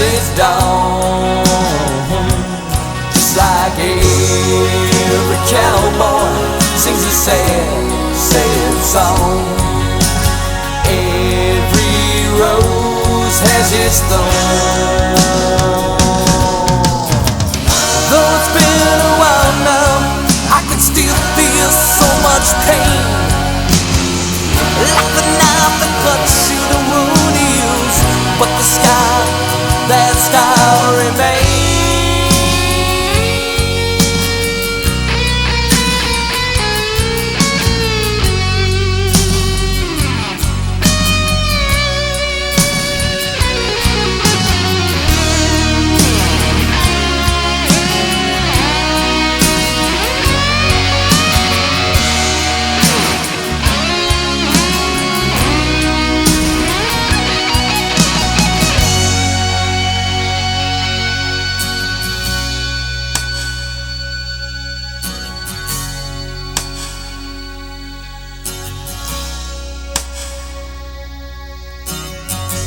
its dawn, just like every cowboy sings a sad, sad song. Every rose has its thorn.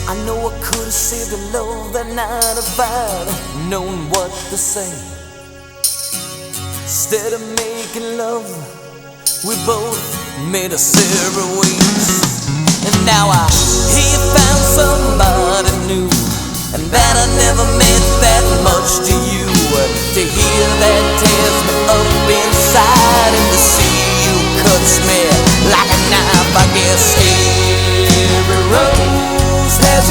I know I could have saved the love that night if I'd known what to say. Instead of making love, we both made a separate ways. And now I hear found somebody new, and that I never meant that much to you. To hear that tears me up inside, and to see you cuts me like a knife. I guess has